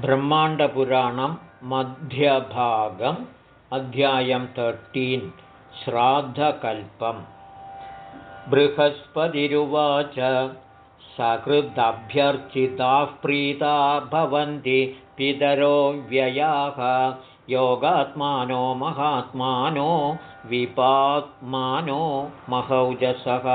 ब्रह्माण्डपुराणं मध्यभागम् अध्यायं तर्टीन् श्राद्धकल्पम्। बृहस्पतिरुवाच सकृदभ्यर्चिताः प्रीता भवन्ति पितरो व्ययाः योगात्मानो महात्मानो विपात्मानो महौजसः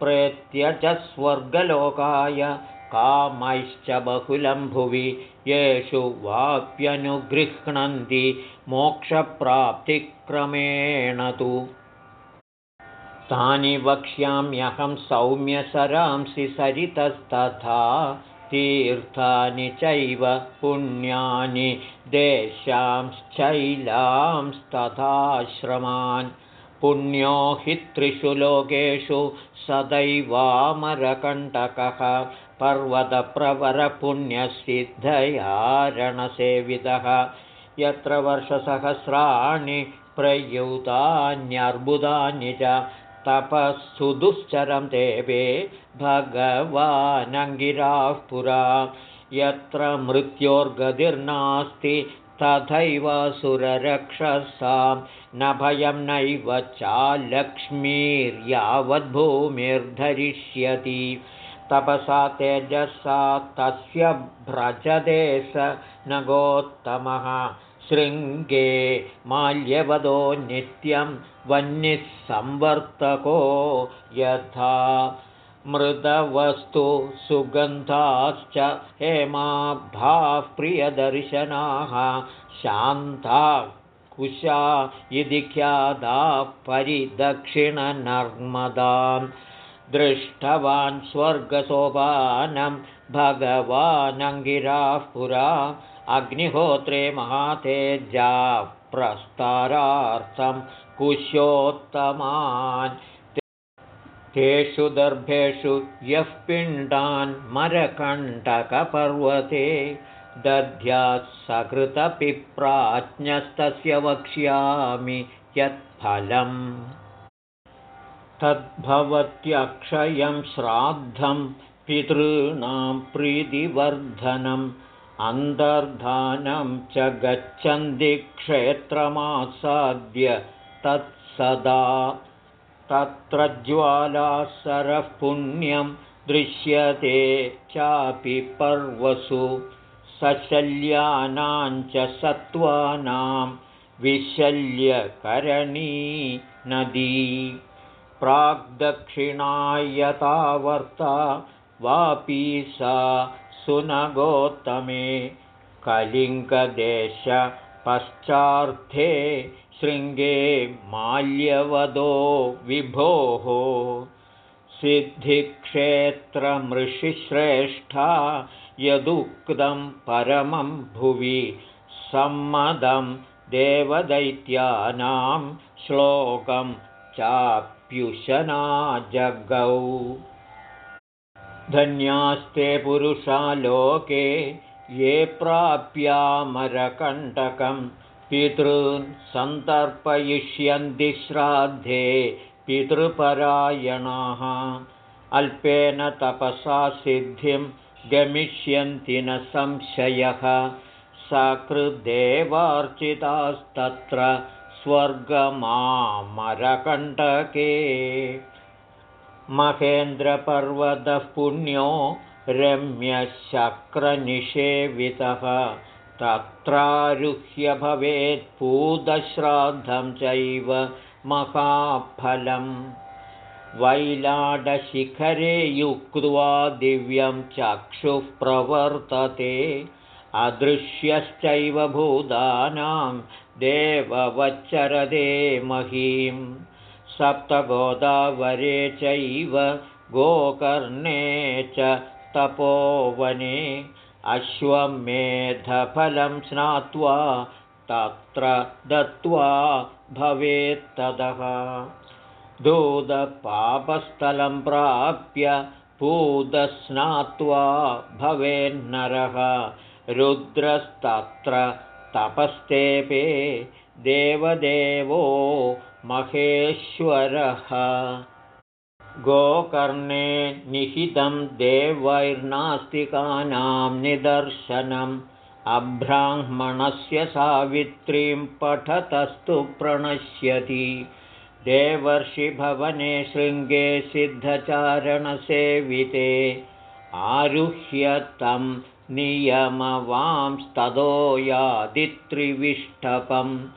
प्रेत्य स्वर्गलोकाय कामैश्च बहुलं भुवि येषु वाप्यनुगृह्णन्ति मोक्षप्राप्तिक्रमेण तु। तानि वक्ष्याम्यहं सौम्यसरांसि सरितस्तथा तीर्थानि चैव पुण्यानि देशांश्चैलांस्तथाश्रमान्। पुण्यो हि त्रिषु लोकेषु सदैवामरकण्टकः पर्वतप्रवरपुण्यसिद्धयारणसेवितः यत्र वर्षसहस्राणि प्रयुतान्यर्बुदानि च तपःसुदुश्चरं देवे भगवानङ्गिराः पुरा। यत्र मृत्योर्गतिर्नास्ति तथैव सुररक्षसां। न भयं नैव चालक्ष्मीर्यावद्भूमिर्धरिष्यति तपसा तेजसा तस्य भ्रजते स नगोत्तमः। शृङ्गे माल्यवदो नित्यं वह्निः संवर्तको यथा। मृदवस्तु सुगन्धाश्च हेमाभाः प्रियदर्शनाः। शान्ता कुशा इति ख्याताः परिदक्षिणनर्मदाम् दृष्टवान् स्वर्गसोपानं भगवानङ्गिराः पुरा अग्निहोत्रे महातेजा प्रस्तारार्थं कुश्योत्तमान् तेषु दर्भेषु यः पिण्डान् मरकण्टकपर्वते दध्यात् सकृतपिप्राज्ञस्तस्य वक्ष्यामि यत्फलम् तद्भवत्यक्षयं श्राद्धं पितॄणां प्रीतिवर्धनम् अन्तर्धानं च गच्छन्ति क्षेत्रमासाद्य तत्सदा तत्र ज्वालासरः पुण्यं दृश्यते चापि पर्वसु सशल्यानां च सत्त्वानां विशल्यकरणी नदी प्राग्दक्षिणायतावर्ता वापी सा सुनगोत्तमे कलिङ्गदेशपश्चार्थे शृङ्गे माल्यवदो विभोः सिद्धिक्षेत्रमृषिश्रेष्ठा यदुक्तं परमं भुवि सम्मदं देवदैत्यानां श्लोकं चाप् प्युशना जगौ धन्यास्ते पुरुषा लोके ये प्राप्यामरकण्टकं पितॄन् सन्तर्पयिष्यन्ति श्राद्धे पितृपरायणाः। अल्पेन तपसा सिद्धिं गमिष्यन्ति न संशयः। सकृदेवार्चितास्तत्र स्वर्गमामरकण्टके महेन्द्रपर्वतः पुण्यो रम्यशक्रनिषेवितः तत्रारुह्य भवेत् पूतश्राद्धं चैव महाफलं वैलाडशिखरे युक्त्वा दिव्यं चक्षुः प्रवर्तते अदृश्यश्चैव भूतानां देववच्चरदे महीं। सप्तगोदावरे चैव गोकर्णे च तपोवने। अश्वमेधफलं स्नात्वा तत्र दत्त्वा भवेत्तदः। दूतपापस्थलं प्राप्य पूतस्नात्वा भवेन्नरः रुद्रस्तत्र तपस्तेपे देवदेवो महेश्वरः। गोकर्णे निहितं देवैर्नास्तिकानां निदर्शनं अब्राह्मणस्य सावित्रीं पठतस्तु प्रणश्यति। देवर्षिभवने शृङ्गे सिद्धचारणसेविते। आरुह्य तं नियमवांस्ततो यादित्रिविष्टपं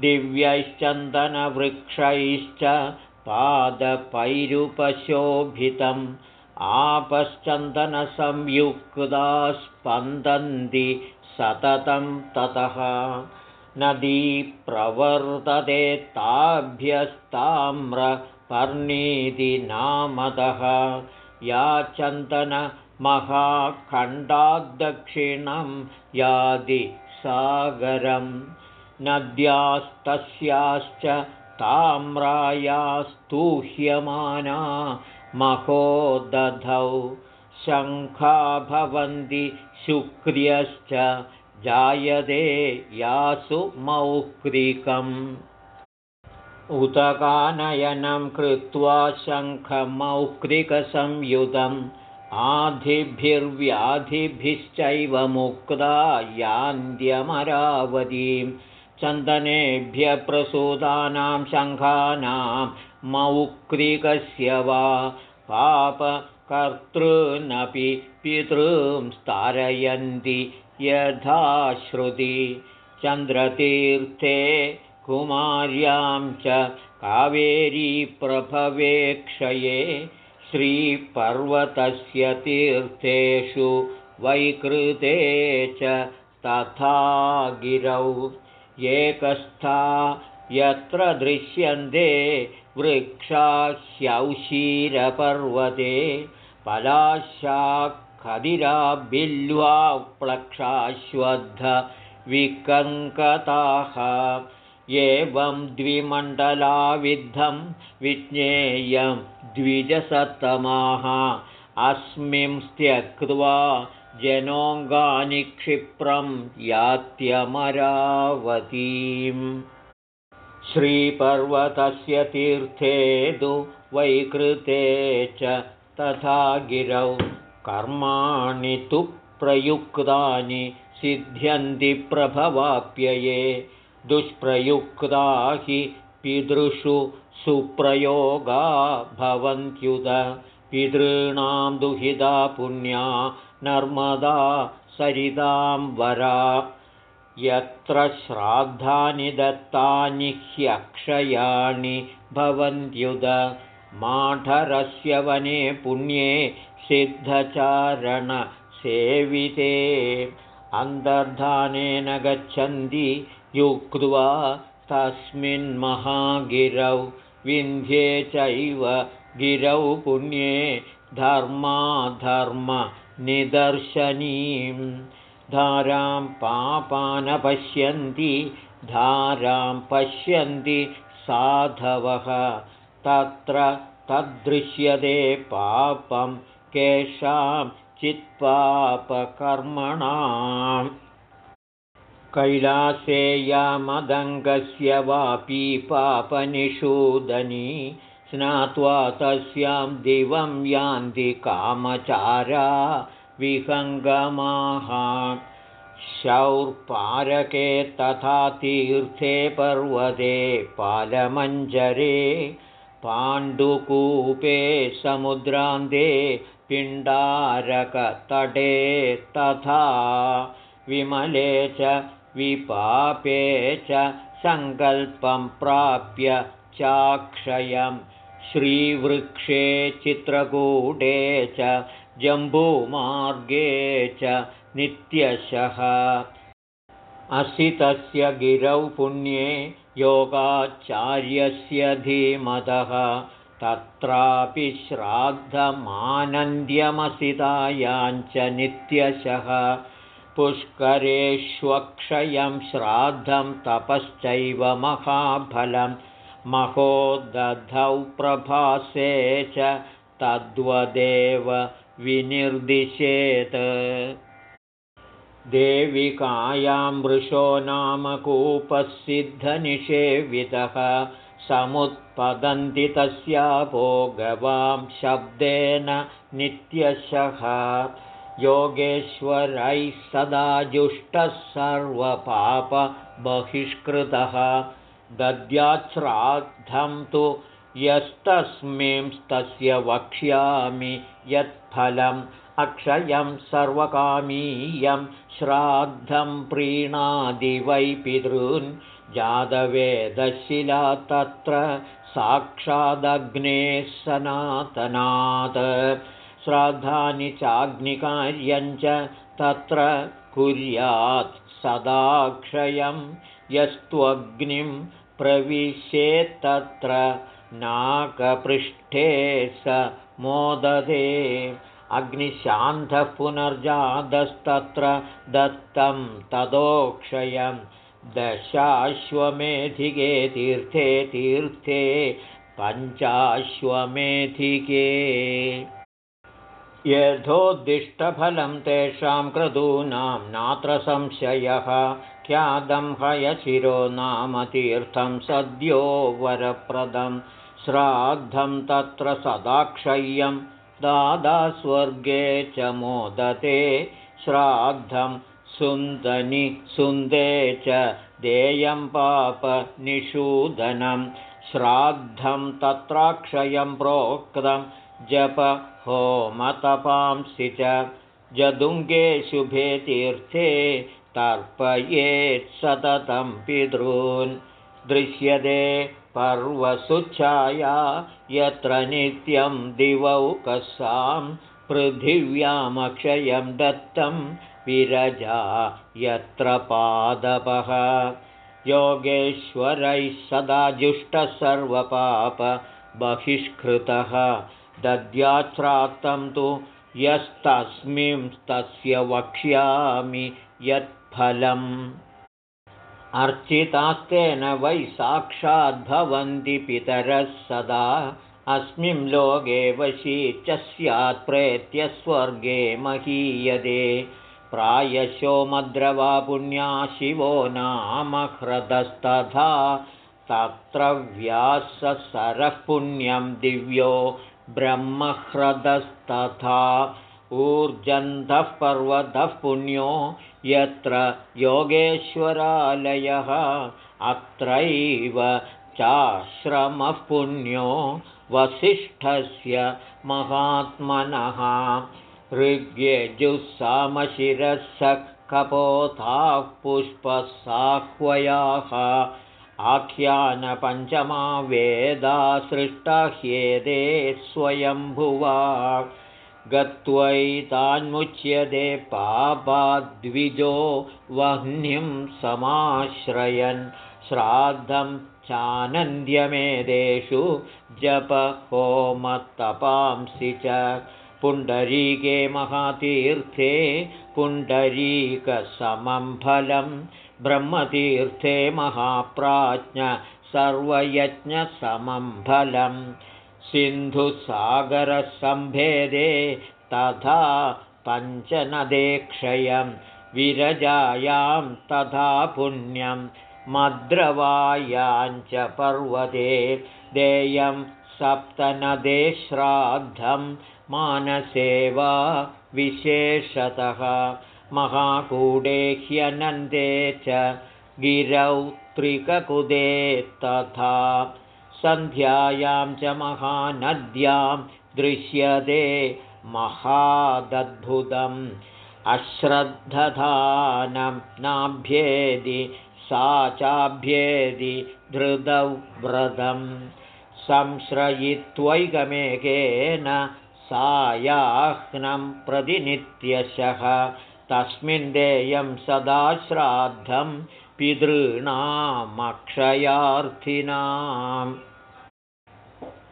दिव्यैश्चन्दनवृक्षैश्च पादपैरुपशोभितम्। आपश्चन्दनसंयुक्ता स्पन्दन्ति सततं ततः। नदी प्रवर्तते ताभ्यस्ताम्रपर्णीति नामतः। या चन्दनमहाखण्डाद्दक्षिणं यादि सागरं नद्यास्तस्याश्च ताम्रायास्तूह्यमाना महोदधौ शङ्खा भवन्ति शुक्र्यश्च जायते यासु मौक्रिकम् उदकानयनं कृत्वा शङ्खमौक्रिकसंयुतम् आधिभिर्व्याधिभिश्चैव मुक्ता यान्त्यमरावतीं। चन्दनेभ्य प्रसूतानां शङ्खानां मौक्रिकस्य वा पापकर्तॄनपि पितॄं स्तारयन्ति यथा श्रुति। चन्द्रतीर्थे कुमार्यां च कावेरीप्रभवेक्षये श्रीपर्वतस्य तीर्थेषु वैकृते च तथा गिरौ। एकस्था यत्र दृश्यन्ते वृक्षा ह्यौशीरपर्वते पलाशाखदिराबिल्वा प्लक्षाश्वद्धविकङ्कताः एवं द्विमण्डलाविद्धं विज्ञेयं द्विजसत्तमाः। अस्मिं त्यक्त्वा जनोऽङ्गानि क्षिप्रं यात्यमरावतीम्। श्रीपर्वतस्य तीर्थे तु वैकृते च तथा गिरौ। कर्माणि तु प्रयुक्तानि सिद्ध्यन्ति प्रभवाप्यये दुष्प्रयुक्ता हि पितृषु सुप्रयोगा भवन्त्युत। पितॄणां दुहिता पुण्या नर्मदा सरितां वरा। यत्र श्राद्धानि दत्तानि ह्यक्षयाणि भवन्त्युद माठरस्य वने पुण्ये सिद्धचारणसेविते। अन्तर्धानेन गच्छन्ति युक्त्वा तस्मिन्महागिरौ विन्ध्ये चैव गिरौ पुण्ये धर्माधर्मनिदर्शनीम् धारां पापानपश्यन्ति धारां पश्यन्ति साधवः। तत्र तद्दृश्यते पापं केषां चित्पापकर्मणाम् कैलासे यामदङ्गस्य वापि पापनिषूदनी स्नात्वा तस्यां दिवं यान्ति कामचारा विहङ्गमाः। शौर्पारके तथा तीर्थे पर्वते पालमञ्जरे पाण्डुकूपे समुद्रान्ते पिण्डारकतटे तथा विमले च विपापे च सङ्कल्पं प्राप्य चाक्षयं। श्रीवृक्षे चित्रकूटे च जम्बूमार्गे च नित्यशः। असितस्य गिरौ पुण्ये योगाचार्यस्य धीमतः तत्रापि श्राद्धमानन्द्यमसितायाञ्च नित्यशः पुष्करेष्वक्षयं श्राद्धं तपश्चैव महाफलं। महोदधौ प्रभासे च तद्वदेव विनिर्दिशेत्। देविकायां वृषो नाम कूपसिद्धनिषेवितः। समुत्पतन्ति तस्या भोगवां शब्देन नित्यशः योगेश्वरैः सदा जुष्टः सर्वपापबहिष्कृतः। दद्याच्छ्राद्धं तु यस्तस्मिंस्तस्य वक्ष्यामि यत्फलम्। अक्षयं सर्वकामीयं श्राद्धं प्रीणादि वै पितॄन्। जातवेदशिला तत्र साक्षादग्नेः सनातनात् श्राद्धानि चाग्निकार्यञ्च तत्र कुर्यात् सदाक्षयं। यस्त्वग्निं प्रविशेत्तत्र नाकपृष्ठे स मोदते अग्निशान्धः पुनर्जातस्तत्र दत्तं तदोक्षयं। दशाश्वमेधिके तीर्थे तीर्थे पञ्चाश्वमेधिके यथोद्दिष्टफलं तेषां क्रतूनां नात्र संशयः ख्यादं हयशिरो नाम तीर्थं सद्यो वरप्रदं श्राद्धं तत्र सदाक्षय्यं दादास्वर्गे च मोदते श्राद्धं सुन्दनि सुन्दे च देयं पापनिषूदनं श्राद्धं तत्राक्षयं प्रोक्तं जप होमतपांसि च जदुङ्गे शुभे तीर्थे तर्पयेत् सततं पितॄन्। दृश्यते पर्वसुच्छाया यत्र नित्यं दिवौकसां पृथिव्यामक्षयं दत्तं विरजा यत्र पादपः। योगेश्वरैः सदा जुष्टः दद्याच्छ्रात्तं तु यस्तस्मिंस्तस्य वक्ष्यामि यत्फलम्। अर्चितास्तेन वै साक्षाद्भवन्ति पितरः सदा। अस्मिन् लोके वशी च स्यात् प्रेत्य स्वर्गे महीयते। प्रायशो मद्रवा पुण्या शिवो नाम ह्रदस्तथा। तत्र व्याससरः पुण्यं दिव्यो ब्रह्मह्रदस्तथा ऊर्जन्तः पर्वतः पुण्यो यत्र योगेश्वरालयः अत्रैव चाश्रमः पुण्यो वसिष्ठस्य महात्मनः ऋग्यजुस्सामशिरः कपोताः पुष्पसाह्वयाः आख्यानपञ्चमा वेदा सृष्टा ह्येदे स्वयम्भुवा गत्वैतान्मुच्यते पापाद्विजो वह्निं समाश्रयन्। श्राद्धं चानन्द्यमेदेषु जपहोमतपांसि च। पुण्डरीके महातीर्थे पुण्डरीकसमं फलं ब्रह्मतीर्थे महाप्राज्ञ सर्वयज्ञसमं फलम्। सिन्धुसागरसम्भेदे तथा पञ्चनदेक्षयं विरजायां तथा पुण्यं मद्रवायाञ्च पर्वते देयं सप्तनदे श्राद्धं मानसेवा विशेषतः महाकूडे ह्यनन्दे च गिरौ त्रिककुदे तथा सन्ध्यायां च महानद्यां दृश्यते महादद्भुतम्। अश्रद्धधानं नाभ्येदि सा चाभ्येदि धृतौ व्रतं संश्रयित्वैकमेकेन सायाह्नं प्रतिनित्यशः तस्मिन् देयं सदा श्राद्धं पितॄणामक्षयार्थिनाम्।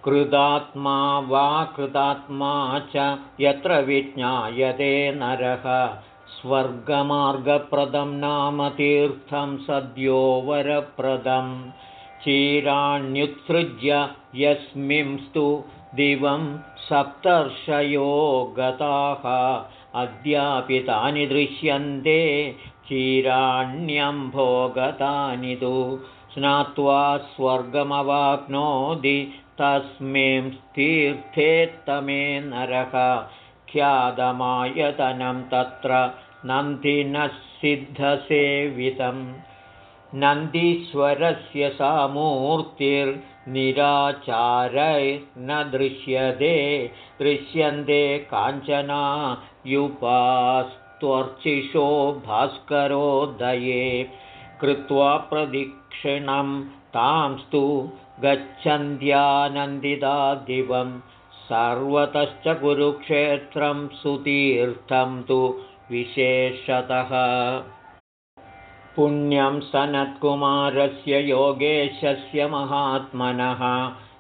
कृतात्मा वा कृतात्मा च यत्र विज्ञायते नरः। स्वर्गमार्गप्रदं नाम तीर्थं सद्यो वरप्रदं चीराण्युत्सृज्य यस्मिंस्तु दिवं सप्तर्षयो गताः अद्यापि तानि दृश्यन्ते चीराण्यम्भोगतानि तु। स्नात्वा स्वर्गमवाप्नोति तस्मिं तीर्थेत्तमे नरः। ख्यातमायतनं तत्र नन्दिनः सिद्धसेवितं नन्दीश्वरस्य सा मूर्तिर्निराचारैर्न दृश्यते दृश्यन्ते काञ्चना युपास्त्वर्चिषो भास्करोदये कृत्वा प्रदक्षिणं तांस्तु गच्छन्त्यानन्दिता दिवं। सर्वतश्च कुरुक्षेत्रं सुतीर्थं तु विशेषतः पुण्यं सनत्कुमारस्य योगेशस्य महात्मनः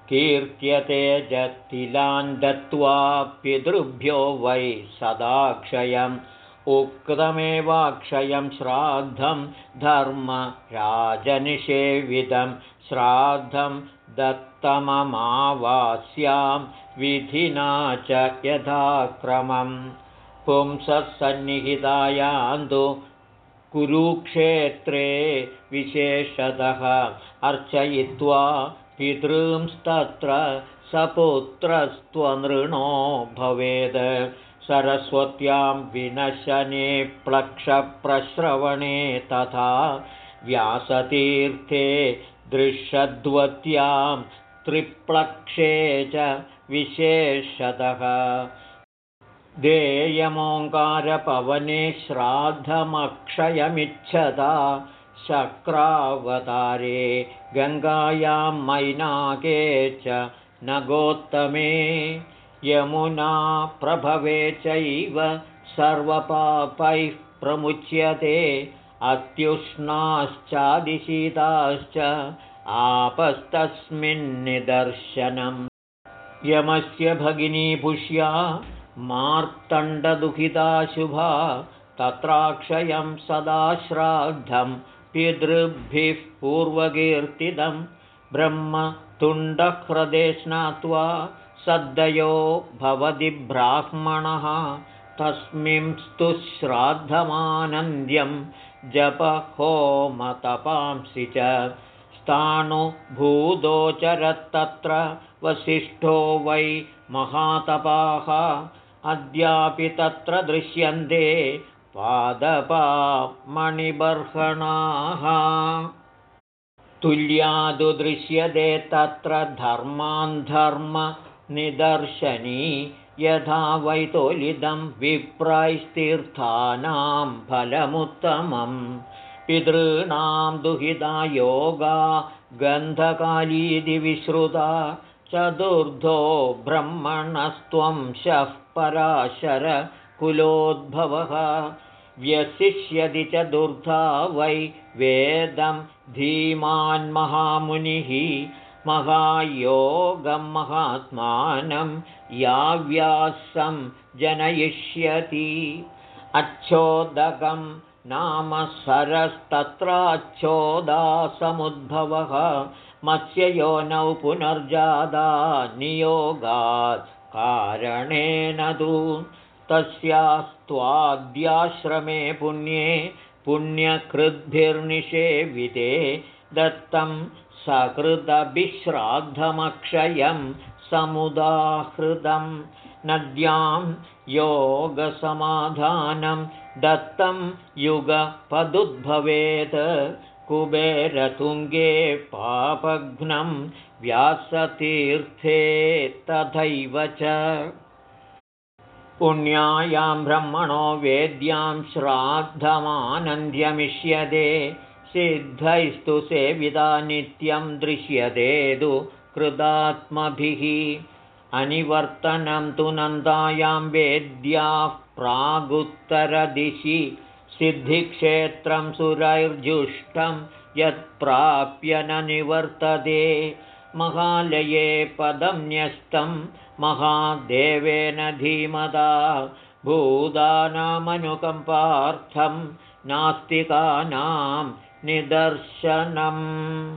कीर्त्यते जतिलान् दत्त्वा पितृभ्यो वै सदाक्षयम् उक्तमेवाक्षयं श्राद्धं धर्मराजनिषेवितं श्राद्धं दत्तममावास्यां विधिना च यथाक्रमम् पुंसत्सन्निहितायान्तु कुरुक्षेत्रे विशेषतः अर्चयित्वा पितॄंस्तत्र सपुत्रस्त्वनृणो भवेद्। सरस्वत्यां विनशने प्लक्षप्रश्रवणे तथा व्यासतीर्थे दृश्यद्वत्यां त्रिप्लक्षे च विशेषतः देयमोङ्कारपवने श्राद्धमक्षयमिच्छता शक्रावतारे गङ्गायां मैनाके च नगोत्तमे यमुना प्रभवे चैव सर्वपापैः प्रमुच्यते अत्युष्णाश्चादिशीताश्च आपस्तस्मिन्निदर्शनम्। यमस्य भगिनी पुष्या मार्तण्डदुहिता शुभा तत्राक्षयं सदा श्राद्धं पितृभिः पूर्वकीर्तितं ब्रह्मतुण्डह्रदे स्नात्वा सद्दयो भवति ब्राह्मणः तस्मिंस्तु श्राद्धमानन्द्यं जपहोमतपांसि च स्थाणुभूदोचरत्तत्र वसिष्ठो वै महातपाः अद्यापि तत्र दृश्यन्ते पादपा मणिबर्हणाः तुल्यादु दृश्यते तत्र धर्मान्धर्मनिदर्शनी यथा वैतोलिदं विप्रैस्तीर्थानां फलमुत्तमम्। पितॄणां दुहिता योगा गन्धकालीति विश्रुता चतुर्धो ब्रह्मणस्त्वं शः पराशरकुलोद्भवः। व्यशिष्यति चतुर्धा वै वेदं धीमान्महामुनिः। महायोगं महात्मानं याव्यासं जनयिष्यति। अच्छोदकं नाम सरस्तत्राच्छोदासमुद्भवः। मत्स्य योनौ पुनर्जादा नियोगात् कारणेन तु तस्यास्त्वाद्याश्रमे पुण्ये पुण्यकृद्भिर्निषेविते दत्तं सकृदभिश्राद्धमक्षयं समुदाहृदं नद्यां योगसमाधानं दत्तं युगपदुद्भवेत् कुबेरतुङ्गे पापघ्नं व्यासतीर्थे तथैव च। पुण्यायां ब्रह्मणो वेद्यां श्राद्धमानन्द्यमिष्यते सिद्धैस्तु सेविदा नित्यं दृश्यते तु कृतात्मभिः। अनिवर्तनं तु नन्दायां वेद्याः प्रागुत्तरदिशि सिद्धिक्षेत्रं सुरैर्जुष्टं यत्प्राप्य न निवर्तते। महालये पदं न्यस्तं महादेवेन धीमदा। भूतानामनुकम्पार्थं नास्तिकानां निदर्शनम्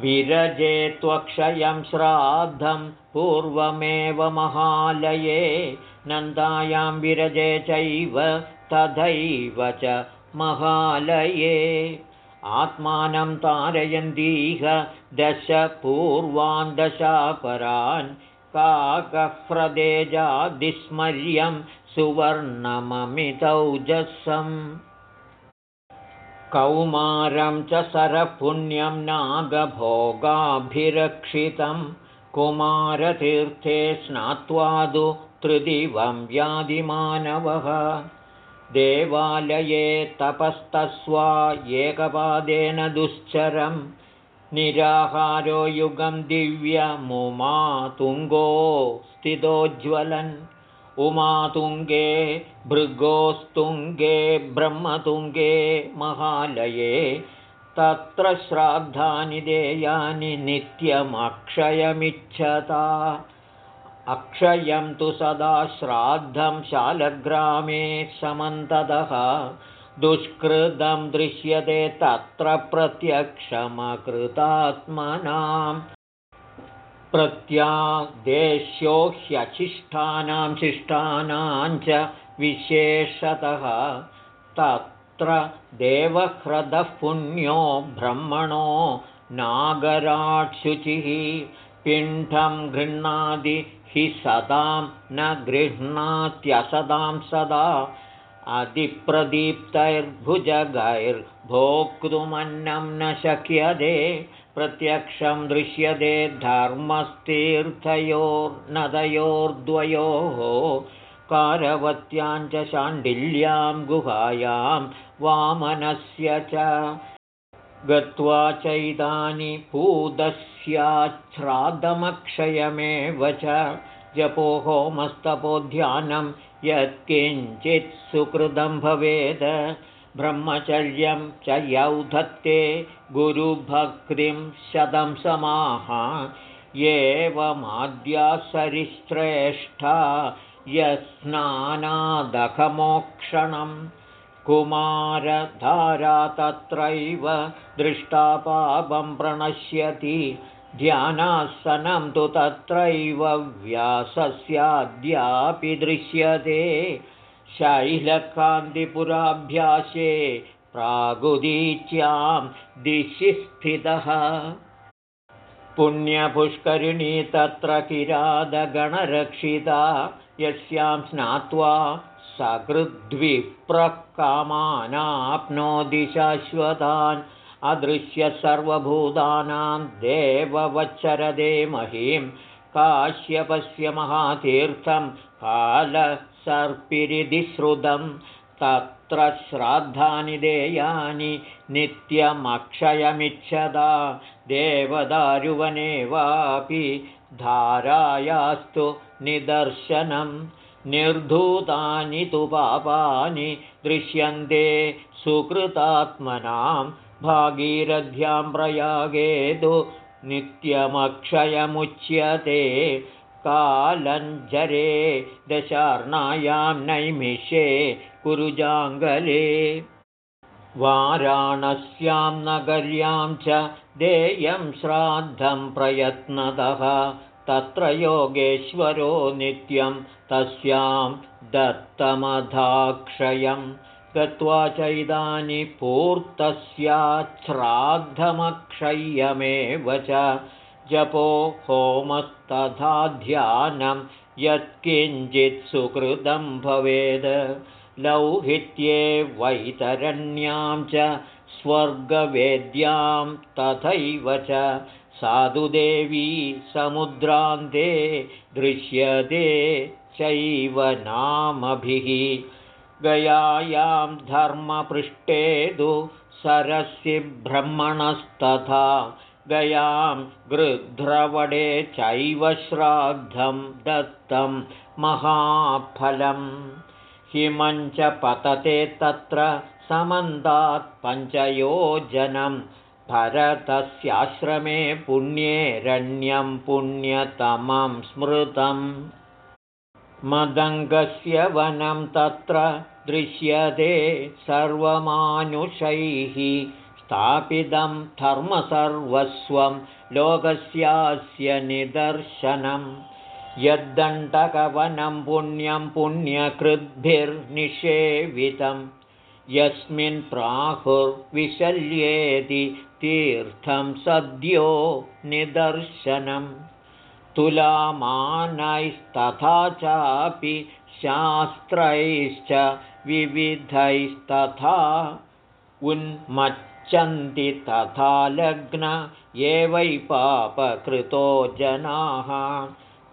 विरजे त्वक्षयं श्राद्धं पूर्वमेव महालये। नन्दायां विरजे चैव तथैव च महालये। आत्मानं तारयन्तीह दश पूर्वान् दशापरान् काकह्रदेजादिस्मर्यं सुवर्णममितौजसम् कौमारं च सरपुण्यं नागभोगाभिरक्षितं कुमारतीर्थे स्नात्वादु त्रिदिवं व्याधिमानवः देवालये तपस्तस्वा एकपादेन दुश्चरं निराहारो युगं दिव्यमुमातुङ्गो स्थितोज्ज्वलन्। उमातुङ्गे भृगोस्तुङ्गे ब्रह्मतुङ्गे महालये तत्र श्राद्धानि देयानि नित्यमक्षयमिच्छता अक्षयं तु सदा श्राद्धं शालग्रामे समन्ततः। दुष्कृतं दृश्यते तत्र प्रत्यक्षमकृतात्मनाम् प्रत्यादेश्यो ह्यशिष्टानां शिष्टानां च विशेषतः। तत्र देवह्रदः पुण्यो ब्रह्मणो नागराट्शुचिः पिण्ठं गृह्णादि हि सदां न गृह्णात्यसदां सदा अधिप्रदीप्तैर्भुजगैर्भोक्तुमन्नं न शक्यते प्रत्यक्षं दृश्यते धर्मस्तीर्थयोर्नदयोर्द्वयोः कारवत्यां च शाण्डिल्यां गुहायां वामनस्य च गत्वा चैतानि पूतस्याच्छ्राद्धमक्षयमेव च। जपो होमस्तपोध्यानं यत्किञ्चित् सुकृतं भवेद। ब्रह्मचर्यं च यौधत्ते गुरुभक्तिं शतं समाः एवमाद्यासरिश्रेष्ठा यस्नानादखमोक्षणं कुमारधारा तत्रैव दृष्टा पापं प्रणश्यति ध्यानासनं तु तत्रैव व्यासस्याद्यापि दृश्यते। शैलकान्तिपुराभ्यासे प्रागुदीच्यां दिशि स्थितः। पुण्यपुष्करिणी तत्र किरादगणरक्षिता यस्यां स्नात्वा सकृद्विप्रकामानाप्नोति शाश्वतान्। अदृश्य सर्वभूतानां देववच्चरदे महीं काश्यपस्य महातीर्थं कालसर्पिरिधिश्रुतं तत्र श्राद्धानि देयानि नित्यमक्षयमिच्छदा। देवदारुवने वापि धारायास्तु निदर्शनं निर्धूतानि तु पापानि दृश्यन्ते सुकृतात्मनां भागीरथ्यां प्रयागे तु नित्यमक्षयमुच्यते कालञ्जरे दशार्णायां नैमिषे कुरुजाङ्गले। वाराणस्यां नगर्यां च देयं श्राद्धं प्रयत्नतः तत्र योगेश्वरो नित्यं तस्यां दत्तमधाक्षयं गत्वा चैदानि पूर्तस्याच्छ्राद्धमक्षय्यमेव च जपो होमस्तथा ध्यानं यत्किञ्चित् सुकृतं भवेद्। लौहित्ये वैतरण्यां च स्वर्गवेद्यां तथैव च साधुदेवी समुद्रान्ते दृश्यते चैव नामभिः गयायां धर्मपृष्ठे तु सरसि ब्रह्मणस्तथा गयां गृध्रवडे चैव श्राद्धं दत्तं महाफलं हिमञ्च पतते तत्र समन्तात् पञ्चयोजनं। भरतस्याश्रमे पुण्येरण्यं पुण्यतमं स्मृतम् मदङ्गस्य वनं तत्र दृश्यते सर्वमानुषैः। स्थापितं धर्मसर्वस्वं लोकस्यास्य निदर्शनं। यद्दण्डकवनं पुण्यं पुण्यकृद्भिर्निषेवितं। यस्मिन् प्राहुर्विशल्येति तीर्थं सद्यो निदर्शनं तुलामानैस्तथा चापि शास्त्रैश्च विविधैस्तथा उन्मच्छन्ति तथा लग्न एवै पापकृतो जनाः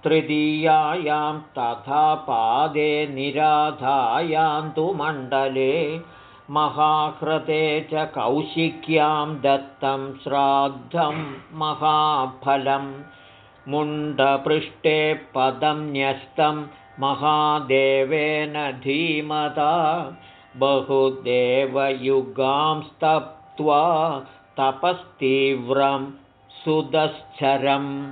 तृतीयायां तथा पादे निराधायान्तु मण्डले महाकृते च कौशिक्यां दत्तं श्राद्धं महाफलं मुण्डपृष्ठे पदं न्यस्तं महादेवेन धीमता। बहुदेवयुगांस्तप्त्वा तपस्तीव्रं सुदश्चरम्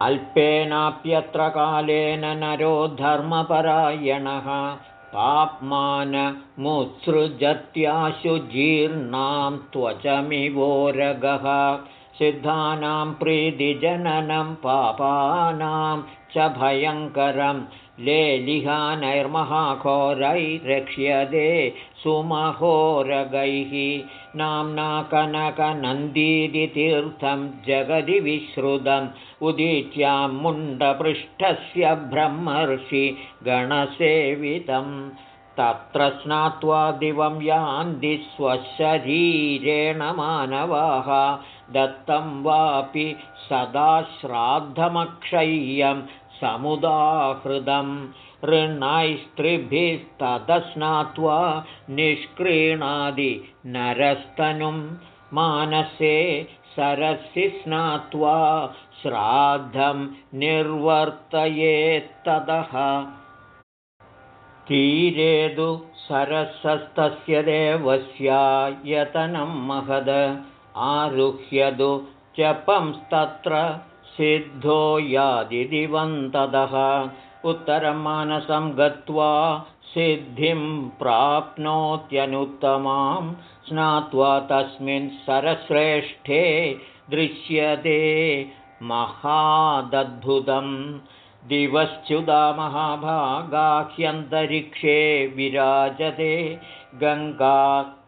अल्पेनाप्यत्र कालेन नरो धर्मपरायणः। पाप्मानमुत्सृजत्याशु जीर्णां त्वचमिवोरगः सिद्धानां प्रीतिजननं पापानां च भयङ्करं। लेलिहानैर्महाघोरैरक्ष्यते सुमहोरगैः। नाम्ना कनकनन्दीदितीर्थं जगदि विश्रुतम् उदीच्यां मुण्डपृष्ठस्य ब्रह्मर्षि गणसेवितं तत्र स्नात्वा दिवं यान्ति स्वशरीरेण मानवाः। दत्तं वापि सदा श्राद्धमक्षय्यं समुदाहृदं। ऋणैस्त्रिभिस्ततस्नात्वा निष्क्रीणादि नरस्तनुं मानसे सरसि स्नात्वा श्राद्धं निर्वर्तयेत्ततः तीरेदु सरसस्तस्य देवस्यायतनं महद आरुह्यदु जपंस्तत्र सिद्धो यादिदिवन्तदः। उत्तरं मानसं गत्वा सिद्धिं प्राप्नोत्यनुत्तमां स्नात्वा तस्मिन् सरश्रेष्ठे दृश्यते महादद्भुतं दिवश्च्युदा महाभागाह्यन्तरिक्षे विराजते गङ्गा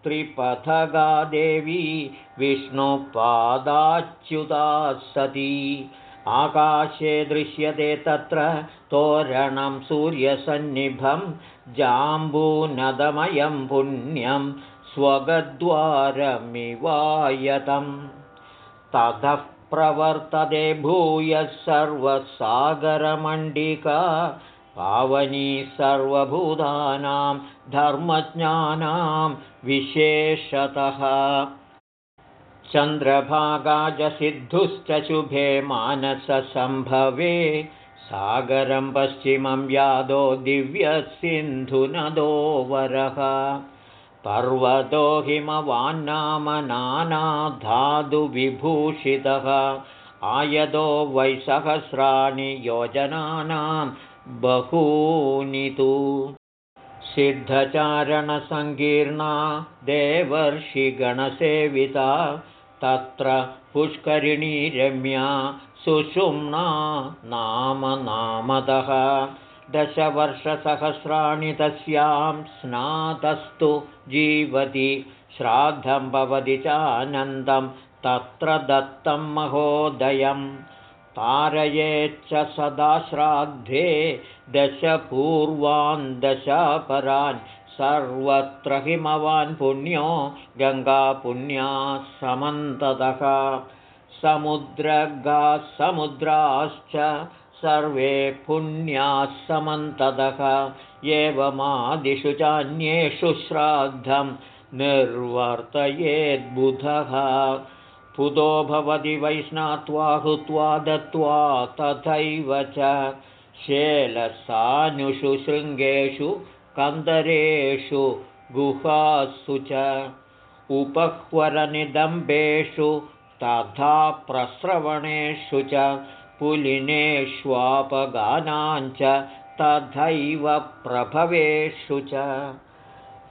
त्रिपथगा देवी विष्णुपादाच्युता सती आकाशे दृश्यते तत्र तोरणं सूर्यसन्निभं जाम्बूनदमयं पुण्यं स्वगद्वारमिवायतं ततः प्रवर्तते भूयः सर्वसागरमण्डिका पावनी सर्वभूतानां धर्मज्ञानां विशेषतः। चन्द्रभागाजसिद्धुश्च शुभे मानससम्भवे सागरं पश्चिमं यादो दिव्यसिन्धुनदो वरः पर्वतो हिमवान्नाम नानाधातुविभूषितः आयदो वैसहस्राणि योजनानां बहूनि तु। सिद्धचारणसङ्कीर्णा देवर्षिगणसेविता तत्र पुष्करिणी रम्या सुषुम्ना नाम नामदः दशवर्षसहस्राणि तस्यां स्नातस्तु जीवति श्राद्धं भवति चानन्दं तत्र दत्तं महोदयं। तारयेच्च सदा श्राद्धे दशपूर्वान् दशापरान् सर्वत्र हिमवान् पुण्यो गङ्गापुण्या समन्ततः। समुद्रगाः समुद्राश्च सर्वे पुण्याः समन्ततः। एवमादिषु चान्येषु श्राद्धं निर्वर्तयेद्बुधः। पुतो भवति वैष्णात्वा हुत्वा दत्त्वा तथैव च शेलसानुषु शृङ्गेषु कन्दरेषु गुहासु च उपह्वरनिदम्बेषु तथा प्रस्रवणेषु च पुलिनेष्वापगानाञ्च तथैव प्रभवेषु च।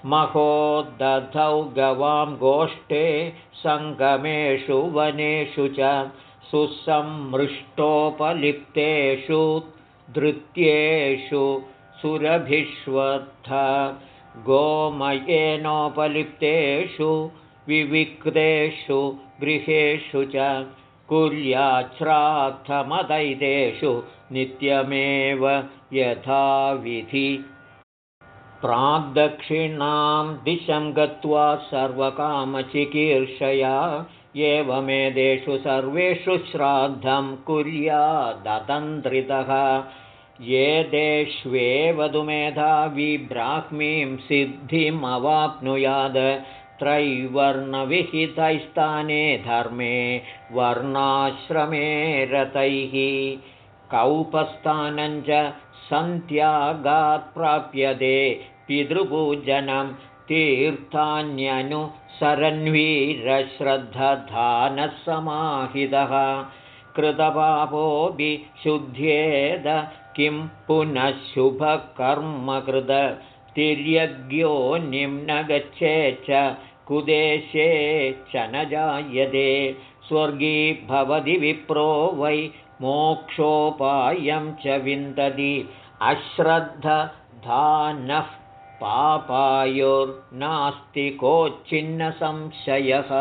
महोदधौ गवां गोष्ठे सङ्गमेषु वनेषु च। सुसंमृष्टोपलिप्तेषु धृत्येषु सुरभिष्वत्थ। गोमयेनोपलिप्तेषु विविक्तेषु गृहेषु च कुर्याच्छ्राद्धमदैतेषु नित्यमेव यथाविधि। प्राग्दक्षिणां दिशं गत्वा सर्वकामचिकीर्षया एवमेतेषु सर्वेषु श्राद्धं कुर्यादतन्त्रितः। एतेष्वेव तु मेधावी ब्राह्मीं सिद्धिमवाप्नुयाद त्रैवर्णविहितैस्थाने धर्मे वर्णाश्रमे रतैः कौपस्थानञ्च सन्त्यागात् प्राप्यते पितृपूजनं तीर्थान्यनुसरन्वीरश्रद्धधानः समाहितः कृतपापोऽपि शुद्ध्येद किं पुनः शुभकर्मकृत तिर्यज्ञो निम्न गच्छे च कुदेशे च न जायते। स्वर्गी भवति विप्रो वै मोक्षोपायं च विन्दति। अश्रद्धधानः पापायोर्नास्ति कोच्छिन्नसंशयः।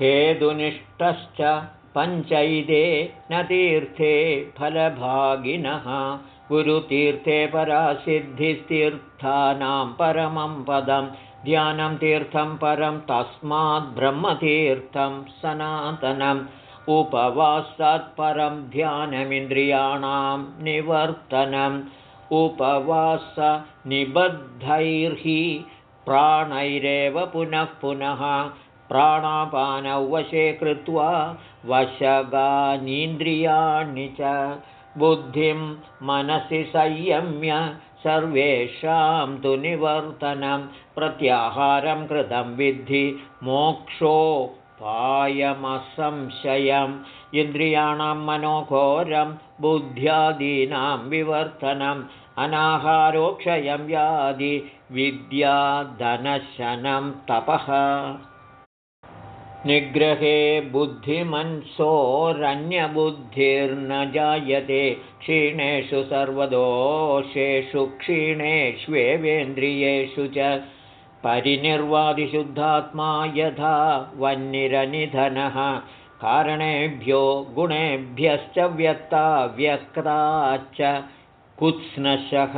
हेतुनिष्ठश्च पञ्चैदे न तीर्थे फलभागिनः गुरुतीर्थे परासिद्धिस्तीर्थानां परमं पदं ध्यानं तीर्थं परं तस्मात् ब्रह्मतीर्थं सनातनम्। उपवासात्परं ध्यानमिन्द्रियाणां निवर्तनम्। उपवासनिबद्धैर्हि प्राणैरेव पुनः पुनः प्राणापानौ वशे कृत्वा वशगानीन्द्रियाणि च बुद्धिं मनसि संयम्य सर्वेषां तु निवर्तनं प्रत्याहारं कृतं विद्धि मोक्षोपायमसंशयम् इन्द्रियाणां मनोघोरं बुद्ध्यादीनां विवर्तनम् अनाहारोक्षयं व्याधि विद्याधनशनं तपः निग्रहे बुद्धिमन्सोरन्यबुद्धिर्न जायते। क्षीणेषु सर्वदोषेषु क्षीणेष्वेवेन्द्रियेषु च परिनिर्वादिशुद्धात्मा यथा वह्निरनिधनः। कारणेभ्यो गुणेभ्यश्च व्यक्ता व्यक्ताच्च कुत्स्नशः।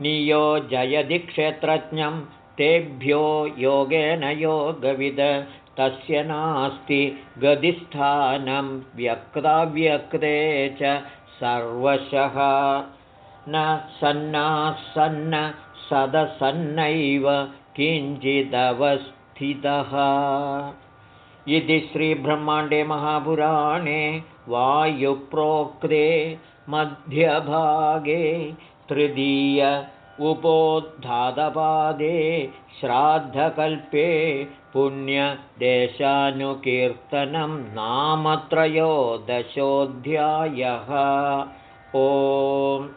नियोजयदि क्षेत्रज्ञं तेभ्यो योगेन योगविद तस्य नास्ति गदिस्थानं व्यक्ताव्यक्ते च सर्वशः। न सन्नासन्न सदसन्नैव किञ्चिदवस्थितः। इति श्रीब्रह्माण्डे महापुराणे वायुप्रोक्ते मध्यभागे तृतीय उपोद्धातपादे श्राद्धकल्पे पुण्यदेशानुकीर्तनं नाम त्रयोदशोऽध्यायः। ओम्